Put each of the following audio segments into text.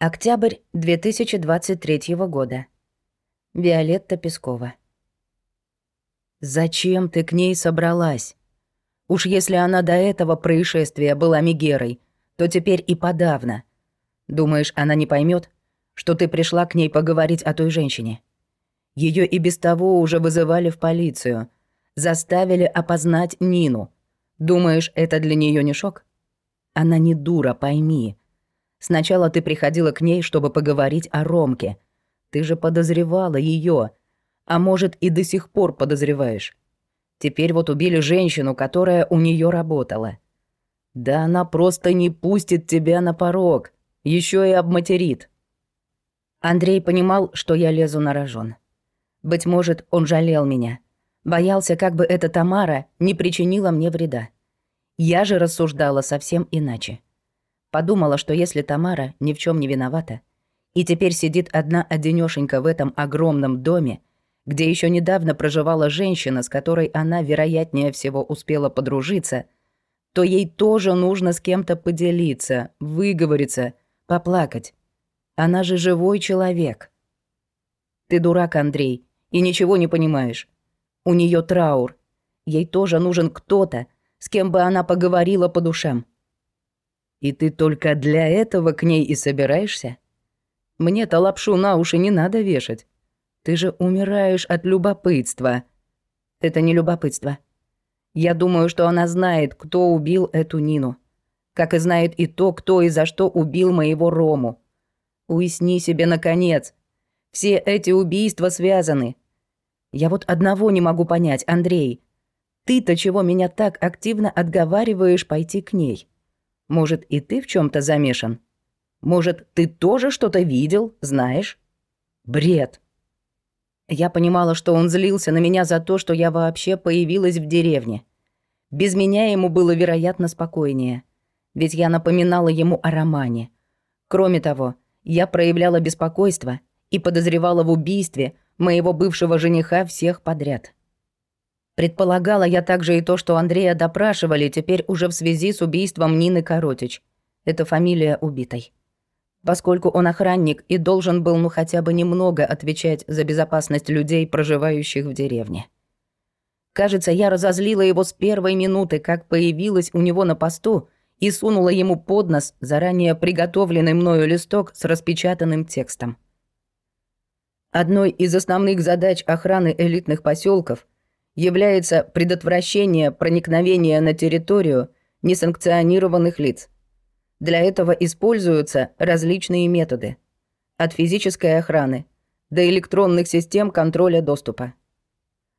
Октябрь 2023 года. Виолетта Пескова. «Зачем ты к ней собралась? Уж если она до этого происшествия была Мегерой, то теперь и подавно. Думаешь, она не поймет, что ты пришла к ней поговорить о той женщине? Ее и без того уже вызывали в полицию, заставили опознать Нину. Думаешь, это для нее не шок? Она не дура, пойми». Сначала ты приходила к ней, чтобы поговорить о Ромке. Ты же подозревала ее, а может и до сих пор подозреваешь. Теперь вот убили женщину, которая у нее работала. Да она просто не пустит тебя на порог, еще и обматерит. Андрей понимал, что я лезу на рожон. Быть может, он жалел меня. Боялся, как бы эта Тамара не причинила мне вреда. Я же рассуждала совсем иначе. Подумала, что если Тамара ни в чем не виновата, и теперь сидит одна одинёшенька в этом огромном доме, где еще недавно проживала женщина, с которой она, вероятнее всего, успела подружиться, то ей тоже нужно с кем-то поделиться, выговориться, поплакать. Она же живой человек. Ты дурак, Андрей, и ничего не понимаешь. У нее траур. Ей тоже нужен кто-то, с кем бы она поговорила по душам. И ты только для этого к ней и собираешься? Мне-то лапшу на уши не надо вешать. Ты же умираешь от любопытства. Это не любопытство. Я думаю, что она знает, кто убил эту Нину. Как и знает и то, кто и за что убил моего Рому. Уясни себе, наконец. Все эти убийства связаны. Я вот одного не могу понять, Андрей. Ты-то чего меня так активно отговариваешь пойти к ней? Может, и ты в чем то замешан? Может, ты тоже что-то видел, знаешь? Бред. Я понимала, что он злился на меня за то, что я вообще появилась в деревне. Без меня ему было, вероятно, спокойнее. Ведь я напоминала ему о романе. Кроме того, я проявляла беспокойство и подозревала в убийстве моего бывшего жениха всех подряд. Предполагала я также и то, что Андрея допрашивали теперь уже в связи с убийством Нины Коротич. Это фамилия убитой. Поскольку он охранник и должен был ну хотя бы немного отвечать за безопасность людей, проживающих в деревне. Кажется, я разозлила его с первой минуты, как появилась у него на посту и сунула ему под нос заранее приготовленный мною листок с распечатанным текстом. Одной из основных задач охраны элитных поселков – является предотвращение проникновения на территорию несанкционированных лиц. Для этого используются различные методы. От физической охраны до электронных систем контроля доступа.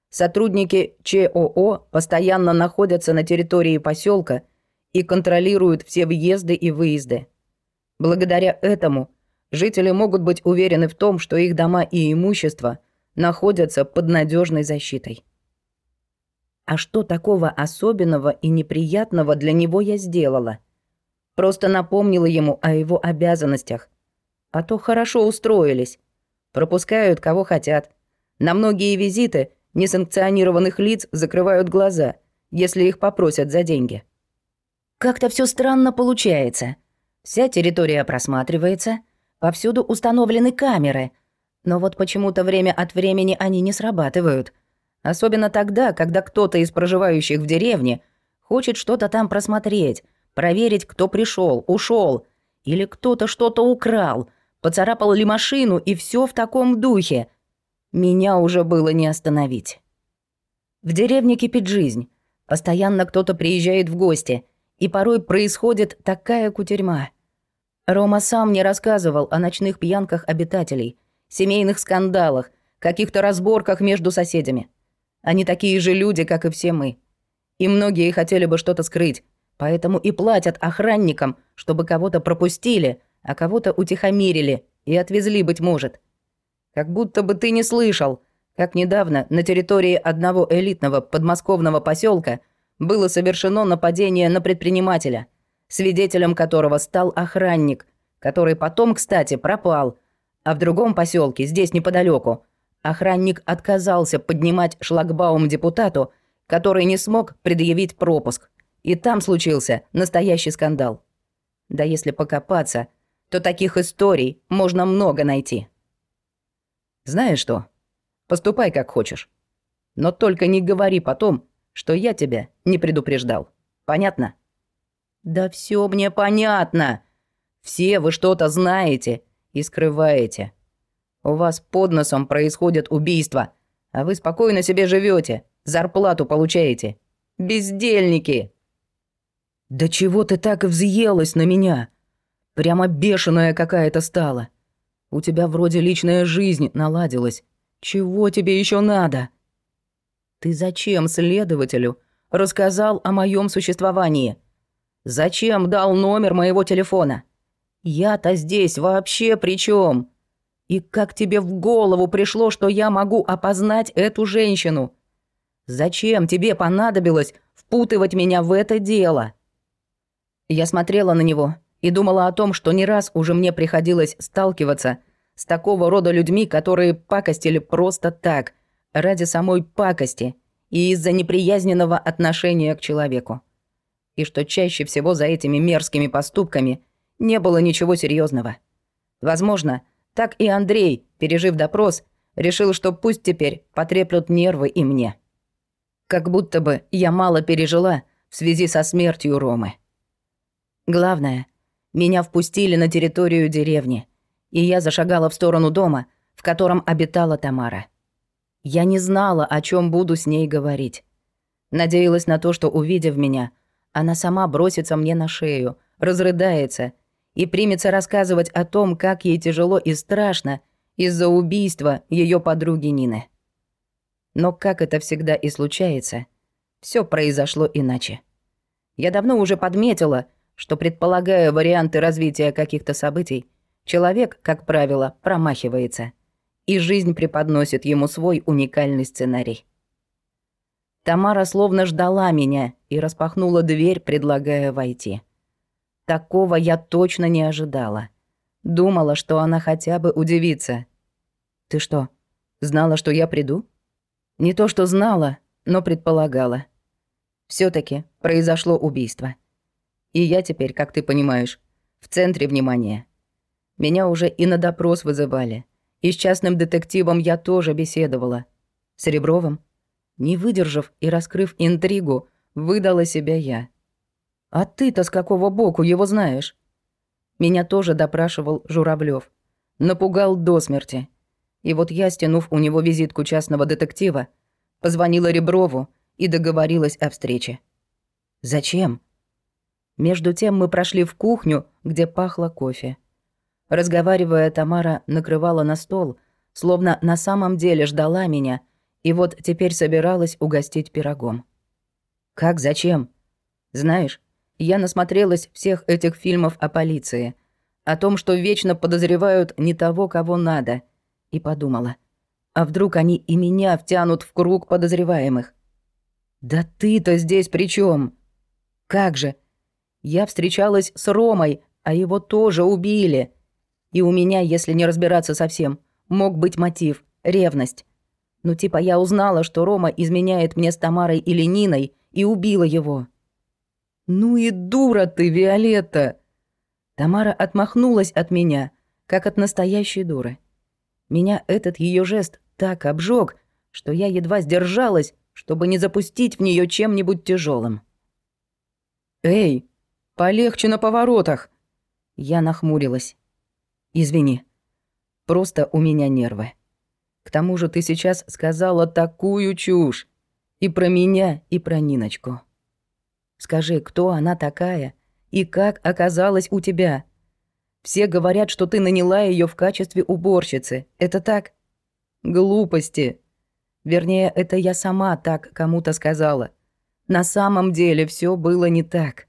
Сотрудники ЧОО постоянно находятся на территории поселка и контролируют все въезды и выезды. Благодаря этому жители могут быть уверены в том, что их дома и имущество находятся под надежной защитой. А что такого особенного и неприятного для него я сделала? Просто напомнила ему о его обязанностях. А то хорошо устроились. Пропускают кого хотят. На многие визиты несанкционированных лиц закрывают глаза, если их попросят за деньги. Как-то все странно получается. Вся территория просматривается, повсюду установлены камеры, но вот почему-то время от времени они не срабатывают — Особенно тогда, когда кто-то из проживающих в деревне хочет что-то там просмотреть, проверить, кто пришел, ушел, или кто-то что-то украл, поцарапал ли машину и все в таком духе. Меня уже было не остановить. В деревне кипит жизнь. Постоянно кто-то приезжает в гости, и порой происходит такая кутерьма. Рома сам мне рассказывал о ночных пьянках обитателей, семейных скандалах, каких-то разборках между соседями. Они такие же люди, как и все мы. И многие хотели бы что-то скрыть, поэтому и платят охранникам, чтобы кого-то пропустили, а кого-то утихомирили и отвезли, быть может. Как будто бы ты не слышал, как недавно на территории одного элитного подмосковного поселка было совершено нападение на предпринимателя, свидетелем которого стал охранник, который потом, кстати, пропал, а в другом поселке, здесь неподалеку, Охранник отказался поднимать шлагбаум депутату, который не смог предъявить пропуск. И там случился настоящий скандал. Да если покопаться, то таких историй можно много найти. Знаешь что? Поступай как хочешь. Но только не говори потом, что я тебя не предупреждал. Понятно? Да все мне понятно. Все вы что-то знаете и скрываете. У вас под носом происходят убийства, а вы спокойно себе живете, зарплату получаете. Бездельники. Да чего ты так взъелась на меня? Прямо бешеная какая-то стала. У тебя вроде личная жизнь наладилась. Чего тебе еще надо? Ты зачем следователю рассказал о моем существовании? Зачем дал номер моего телефона? Я-то здесь вообще при чем? И как тебе в голову пришло, что я могу опознать эту женщину? Зачем тебе понадобилось впутывать меня в это дело? Я смотрела на него и думала о том, что не раз уже мне приходилось сталкиваться с такого рода людьми, которые пакостили просто так, ради самой пакости и из-за неприязненного отношения к человеку. И что чаще всего за этими мерзкими поступками не было ничего серьезного. Возможно, так и Андрей, пережив допрос, решил, что пусть теперь потреплют нервы и мне. Как будто бы я мало пережила в связи со смертью Ромы. Главное, меня впустили на территорию деревни, и я зашагала в сторону дома, в котором обитала Тамара. Я не знала, о чем буду с ней говорить. Надеялась на то, что, увидев меня, она сама бросится мне на шею, разрыдается и примется рассказывать о том, как ей тяжело и страшно из-за убийства ее подруги Нины. Но, как это всегда и случается, все произошло иначе. Я давно уже подметила, что, предполагая варианты развития каких-то событий, человек, как правило, промахивается, и жизнь преподносит ему свой уникальный сценарий. Тамара словно ждала меня и распахнула дверь, предлагая войти. Такого я точно не ожидала. Думала, что она хотя бы удивится. «Ты что, знала, что я приду?» Не то, что знала, но предполагала. все таки произошло убийство. И я теперь, как ты понимаешь, в центре внимания. Меня уже и на допрос вызывали. И с частным детективом я тоже беседовала. С Ребровым. Не выдержав и раскрыв интригу, выдала себя я. А ты-то с какого боку его знаешь? Меня тоже допрашивал Журавлев, Напугал до смерти. И вот я, стянув у него визитку частного детектива, позвонила Реброву и договорилась о встрече. Зачем? Между тем мы прошли в кухню, где пахло кофе. Разговаривая, Тамара накрывала на стол, словно на самом деле ждала меня, и вот теперь собиралась угостить пирогом. «Как зачем? Знаешь, я насмотрелась всех этих фильмов о полиции, о том, что вечно подозревают не того, кого надо, и подумала, а вдруг они и меня втянут в круг подозреваемых? Да ты-то здесь при чем? Как же? Я встречалась с Ромой, а его тоже убили. И у меня, если не разбираться совсем, мог быть мотив — ревность. Ну типа я узнала, что Рома изменяет мне с Тамарой или Ниной, и убила его. «Ну и дура ты, Виолетта!» Тамара отмахнулась от меня, как от настоящей дуры. Меня этот ее жест так обжег, что я едва сдержалась, чтобы не запустить в нее чем-нибудь тяжелым. «Эй, полегче на поворотах!» Я нахмурилась. «Извини, просто у меня нервы. К тому же ты сейчас сказала такую чушь. И про меня, и про Ниночку». Скажи, кто она такая и как оказалась у тебя? Все говорят, что ты наняла ее в качестве уборщицы. Это так? Глупости. Вернее, это я сама так кому-то сказала. На самом деле все было не так.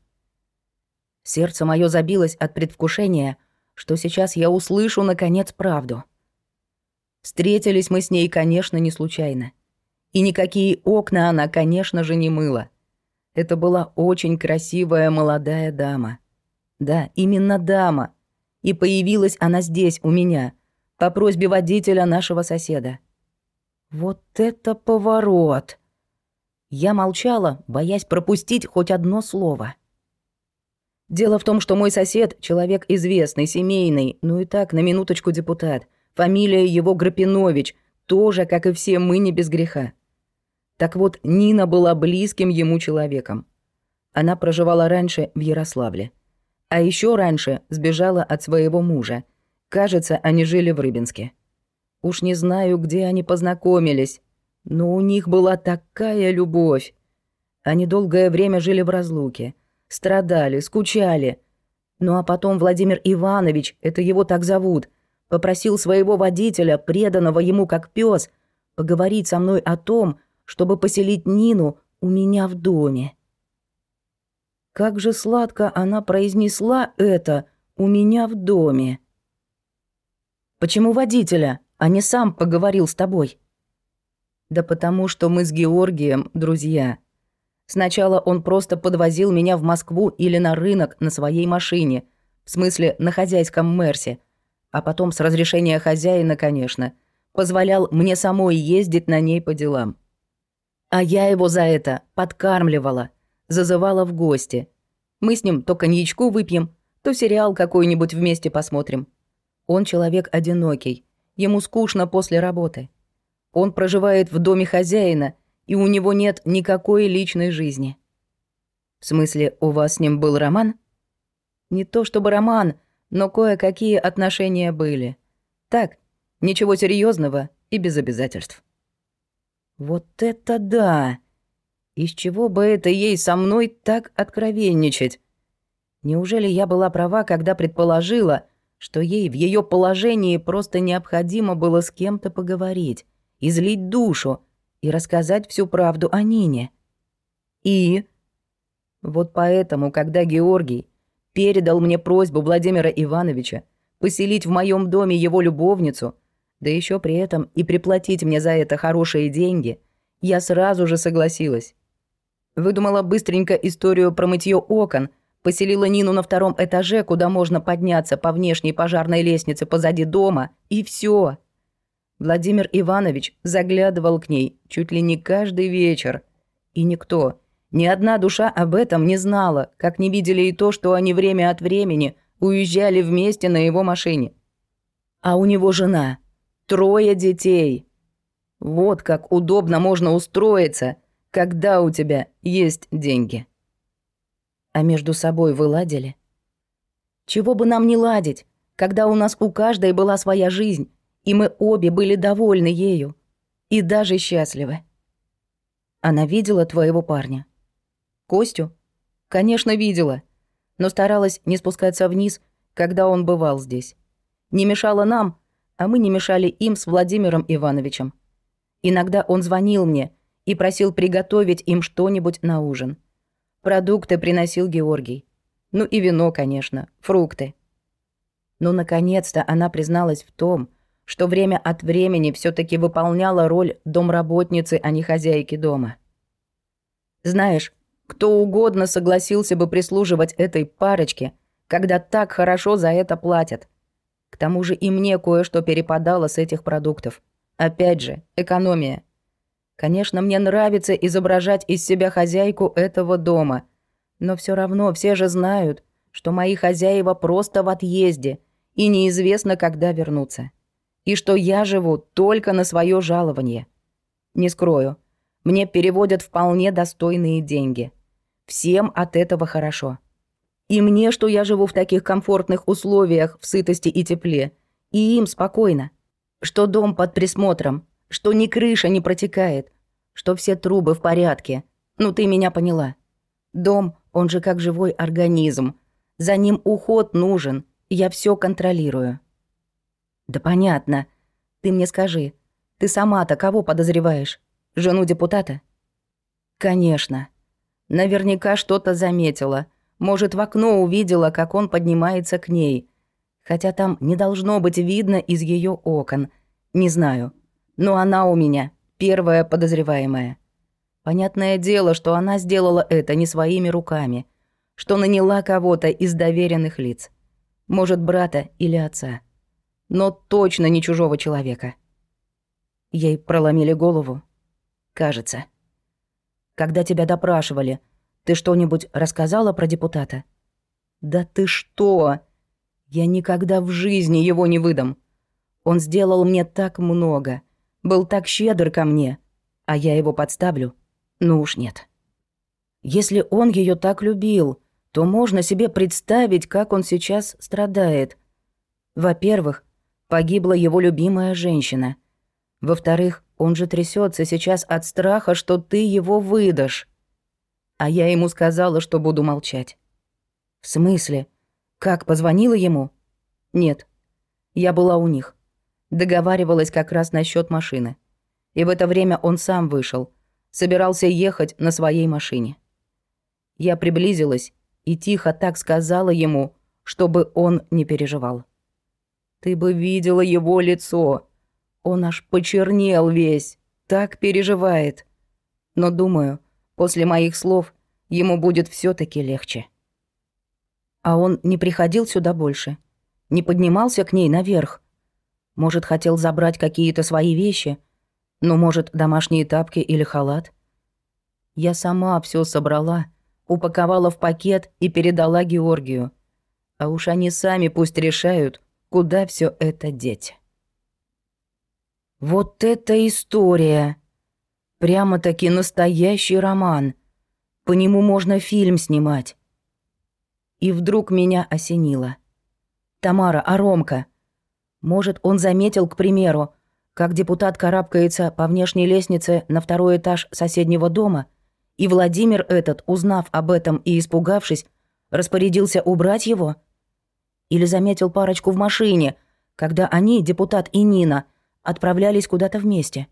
Сердце мое забилось от предвкушения, что сейчас я услышу наконец правду. Встретились мы с ней, конечно, не случайно. И никакие окна она, конечно же, не мыла. Это была очень красивая молодая дама. Да, именно дама. И появилась она здесь, у меня, по просьбе водителя нашего соседа. Вот это поворот! Я молчала, боясь пропустить хоть одно слово. Дело в том, что мой сосед — человек известный, семейный, ну и так, на минуточку депутат. Фамилия его Грапинович, тоже, как и все мы, не без греха. Так вот, Нина была близким ему человеком. Она проживала раньше в Ярославле. А еще раньше сбежала от своего мужа. Кажется, они жили в Рыбинске. Уж не знаю, где они познакомились, но у них была такая любовь. Они долгое время жили в разлуке, страдали, скучали. Ну а потом Владимир Иванович, это его так зовут, попросил своего водителя, преданного ему как пес, поговорить со мной о том, чтобы поселить Нину у меня в доме. Как же сладко она произнесла это «у меня в доме». «Почему водителя, а не сам поговорил с тобой?» «Да потому что мы с Георгием друзья», Сначала он просто подвозил меня в Москву или на рынок на своей машине, в смысле на хозяйском Мерсе, а потом с разрешения хозяина, конечно, позволял мне самой ездить на ней по делам. А я его за это подкармливала, зазывала в гости. Мы с ним то коньячку выпьем, то сериал какой-нибудь вместе посмотрим. Он человек одинокий, ему скучно после работы. Он проживает в доме хозяина и у него нет никакой личной жизни. В смысле, у вас с ним был роман? Не то чтобы роман, но кое-какие отношения были. Так, ничего серьезного и без обязательств. Вот это да! Из чего бы это ей со мной так откровенничать? Неужели я была права, когда предположила, что ей в ее положении просто необходимо было с кем-то поговорить, излить душу, и рассказать всю правду о Нине. И... Вот поэтому, когда Георгий передал мне просьбу Владимира Ивановича поселить в моем доме его любовницу, да еще при этом и приплатить мне за это хорошие деньги, я сразу же согласилась. Выдумала быстренько историю про мытье окон, поселила Нину на втором этаже, куда можно подняться по внешней пожарной лестнице позади дома, и все. Владимир Иванович заглядывал к ней чуть ли не каждый вечер. И никто, ни одна душа об этом не знала, как не видели и то, что они время от времени уезжали вместе на его машине. А у него жена, трое детей. Вот как удобно можно устроиться, когда у тебя есть деньги. А между собой вы ладили? Чего бы нам не ладить, когда у нас у каждой была своя жизнь, и мы обе были довольны ею и даже счастливы. Она видела твоего парня? Костю? Конечно, видела, но старалась не спускаться вниз, когда он бывал здесь. Не мешала нам, а мы не мешали им с Владимиром Ивановичем. Иногда он звонил мне и просил приготовить им что-нибудь на ужин. Продукты приносил Георгий. Ну и вино, конечно, фрукты. Но наконец-то она призналась в том, что время от времени все таки выполняла роль домработницы, а не хозяйки дома. Знаешь, кто угодно согласился бы прислуживать этой парочке, когда так хорошо за это платят. К тому же и мне кое-что перепадало с этих продуктов. Опять же, экономия. Конечно, мне нравится изображать из себя хозяйку этого дома, но все равно все же знают, что мои хозяева просто в отъезде, и неизвестно, когда вернутся и что я живу только на свое жалование. Не скрою, мне переводят вполне достойные деньги. Всем от этого хорошо. И мне, что я живу в таких комфортных условиях, в сытости и тепле, и им спокойно. Что дом под присмотром, что ни крыша не протекает, что все трубы в порядке. Ну, ты меня поняла. Дом, он же как живой организм. За ним уход нужен, я все контролирую. «Да понятно. Ты мне скажи, ты сама-то кого подозреваешь? Жену депутата?» «Конечно. Наверняка что-то заметила. Может, в окно увидела, как он поднимается к ней. Хотя там не должно быть видно из ее окон. Не знаю. Но она у меня первая подозреваемая. Понятное дело, что она сделала это не своими руками, что наняла кого-то из доверенных лиц. Может, брата или отца но точно не чужого человека. Ей проломили голову. Кажется. Когда тебя допрашивали, ты что-нибудь рассказала про депутата? «Да ты что? Я никогда в жизни его не выдам. Он сделал мне так много, был так щедр ко мне, а я его подставлю? Ну уж нет. Если он ее так любил, то можно себе представить, как он сейчас страдает. Во-первых, погибла его любимая женщина. Во-вторых, он же трясется сейчас от страха, что ты его выдашь. А я ему сказала, что буду молчать. В смысле? Как, позвонила ему? Нет. Я была у них. Договаривалась как раз насчет машины. И в это время он сам вышел. Собирался ехать на своей машине. Я приблизилась и тихо так сказала ему, чтобы он не переживал. Ты бы видела его лицо. Он аж почернел весь, так переживает. Но думаю, после моих слов ему будет все таки легче. А он не приходил сюда больше? Не поднимался к ней наверх? Может, хотел забрать какие-то свои вещи? Ну, может, домашние тапки или халат? Я сама все собрала, упаковала в пакет и передала Георгию. А уж они сами пусть решают, куда все это деть. Вот это история! Прямо-таки настоящий роман. По нему можно фильм снимать. И вдруг меня осенило. Тамара, а Ромка? Может, он заметил, к примеру, как депутат карабкается по внешней лестнице на второй этаж соседнего дома, и Владимир этот, узнав об этом и испугавшись, распорядился убрать его? Или заметил парочку в машине, когда они, депутат и Нина, отправлялись куда-то вместе?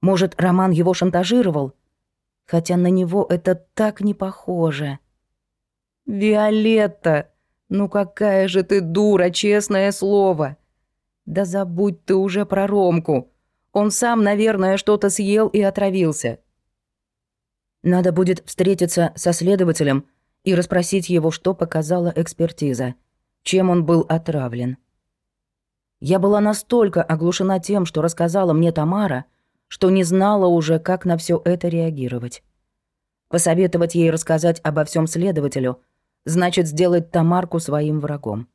Может, Роман его шантажировал? Хотя на него это так не похоже. «Виолетта, ну какая же ты дура, честное слово!» «Да забудь ты уже про Ромку. Он сам, наверное, что-то съел и отравился». Надо будет встретиться со следователем и расспросить его, что показала экспертиза, чем он был отравлен. Я была настолько оглушена тем, что рассказала мне Тамара, что не знала уже, как на все это реагировать. Посоветовать ей рассказать обо всем следователю – значит сделать Тамарку своим врагом.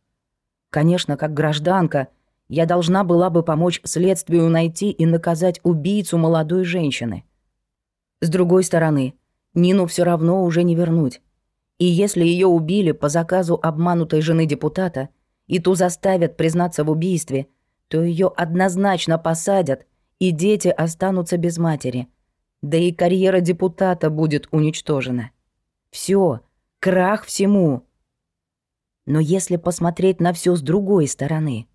Конечно, как гражданка, я должна была бы помочь следствию найти и наказать убийцу молодой женщины. С другой стороны, Нину все равно уже не вернуть. И если ее убили по заказу обманутой жены депутата, и ту заставят признаться в убийстве, то ее однозначно посадят, и дети останутся без матери. Да и карьера депутата будет уничтожена. Все, Крах всему. Но если посмотреть на все с другой стороны.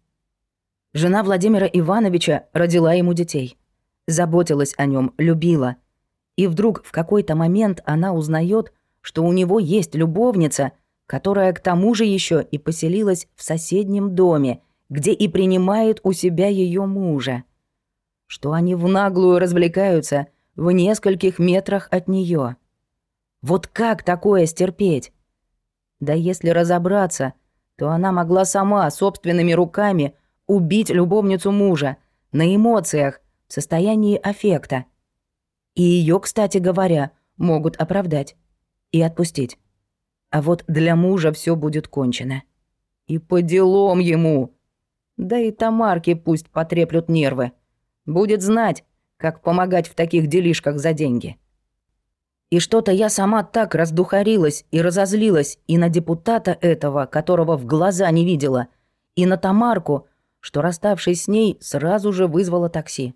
Жена Владимира Ивановича родила ему детей. Заботилась о нем, любила. И вдруг в какой-то момент она узнает, что у него есть любовница, которая к тому же еще и поселилась в соседнем доме, где и принимает у себя ее мужа. Что они в наглую развлекаются в нескольких метрах от нее. Вот как такое стерпеть? Да если разобраться, то она могла сама собственными руками убить любовницу мужа на эмоциях, в состоянии аффекта. И ее, кстати говоря, могут оправдать и отпустить. А вот для мужа все будет кончено. И по делам ему. Да и Тамарке пусть потреплют нервы. Будет знать, как помогать в таких делишках за деньги. И что-то я сама так раздухарилась и разозлилась и на депутата этого, которого в глаза не видела, и на Тамарку, что, расставшись с ней, сразу же вызвала такси.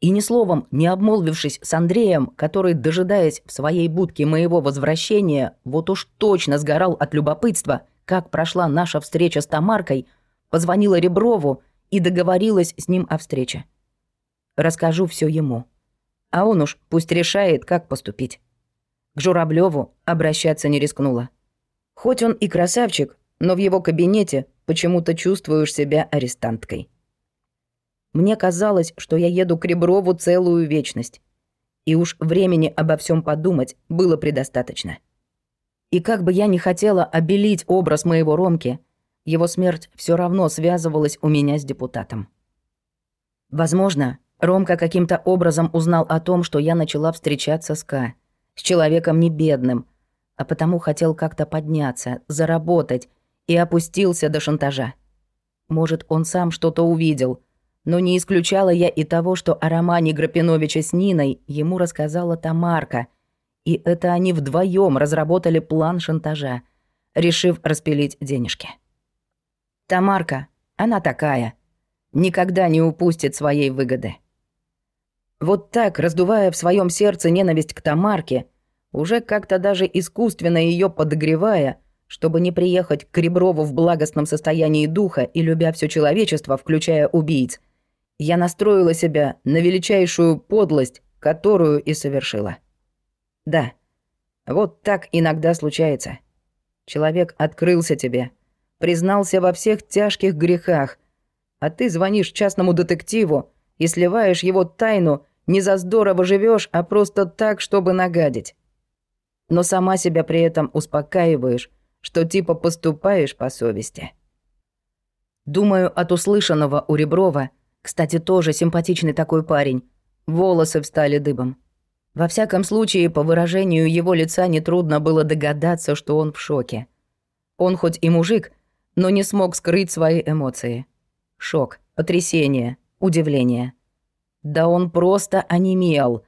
И ни словом, не обмолвившись с Андреем, который, дожидаясь в своей будке моего возвращения, вот уж точно сгорал от любопытства, как прошла наша встреча с Тамаркой, позвонила Реброву и договорилась с ним о встрече. Расскажу все ему а он уж пусть решает, как поступить. К Журавлеву обращаться не рискнула. Хоть он и красавчик, но в его кабинете почему-то чувствуешь себя арестанткой. Мне казалось, что я еду к Реброву целую вечность. И уж времени обо всем подумать было предостаточно. И как бы я ни хотела обелить образ моего Ромки, его смерть все равно связывалась у меня с депутатом. Возможно, Ромка каким-то образом узнал о том, что я начала встречаться с Ка, с человеком не бедным, а потому хотел как-то подняться, заработать и опустился до шантажа. Может, он сам что-то увидел, но не исключала я и того, что о романе Грапиновича с Ниной ему рассказала Тамарка, и это они вдвоем разработали план шантажа, решив распилить денежки. Тамарка, она такая, никогда не упустит своей выгоды. Вот так, раздувая в своем сердце ненависть к Тамарке, уже как-то даже искусственно ее подогревая, чтобы не приехать к Реброву в благостном состоянии духа и любя все человечество, включая убийц, я настроила себя на величайшую подлость, которую и совершила. Да, вот так иногда случается. Человек открылся тебе, признался во всех тяжких грехах, а ты звонишь частному детективу и сливаешь его тайну, не за здорово живешь, а просто так, чтобы нагадить. Но сама себя при этом успокаиваешь, что типа поступаешь по совести. Думаю, от услышанного у Реброва, кстати, тоже симпатичный такой парень, волосы встали дыбом. Во всяком случае, по выражению его лица нетрудно было догадаться, что он в шоке. Он хоть и мужик, но не смог скрыть свои эмоции. Шок, потрясение, удивление. Да он просто онемел.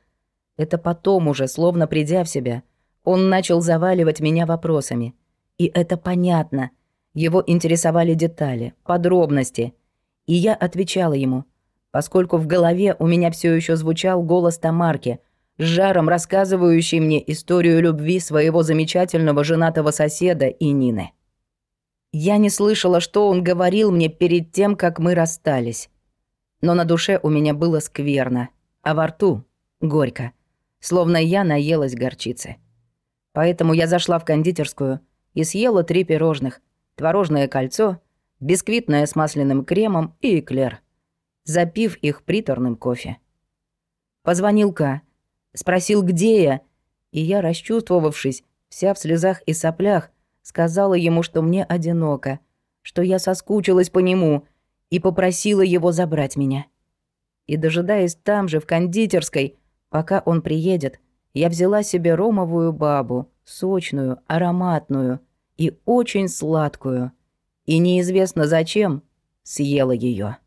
Это потом уже, словно придя в себя, он начал заваливать меня вопросами. И это понятно. Его интересовали детали, подробности. И я отвечала ему, поскольку в голове у меня все еще звучал голос Тамарки, с жаром рассказывающий мне историю любви своего замечательного женатого соседа и Нины. Я не слышала, что он говорил мне перед тем, как мы расстались но на душе у меня было скверно, а во рту — горько, словно я наелась горчицы. Поэтому я зашла в кондитерскую и съела три пирожных, творожное кольцо, бисквитное с масляным кремом и эклер, запив их приторным кофе. Позвонил Ка, спросил, где я, и я, расчувствовавшись, вся в слезах и соплях, сказала ему, что мне одиноко, что я соскучилась по нему — и попросила его забрать меня. И дожидаясь там же, в кондитерской, пока он приедет, я взяла себе ромовую бабу, сочную, ароматную и очень сладкую, и неизвестно зачем съела ее.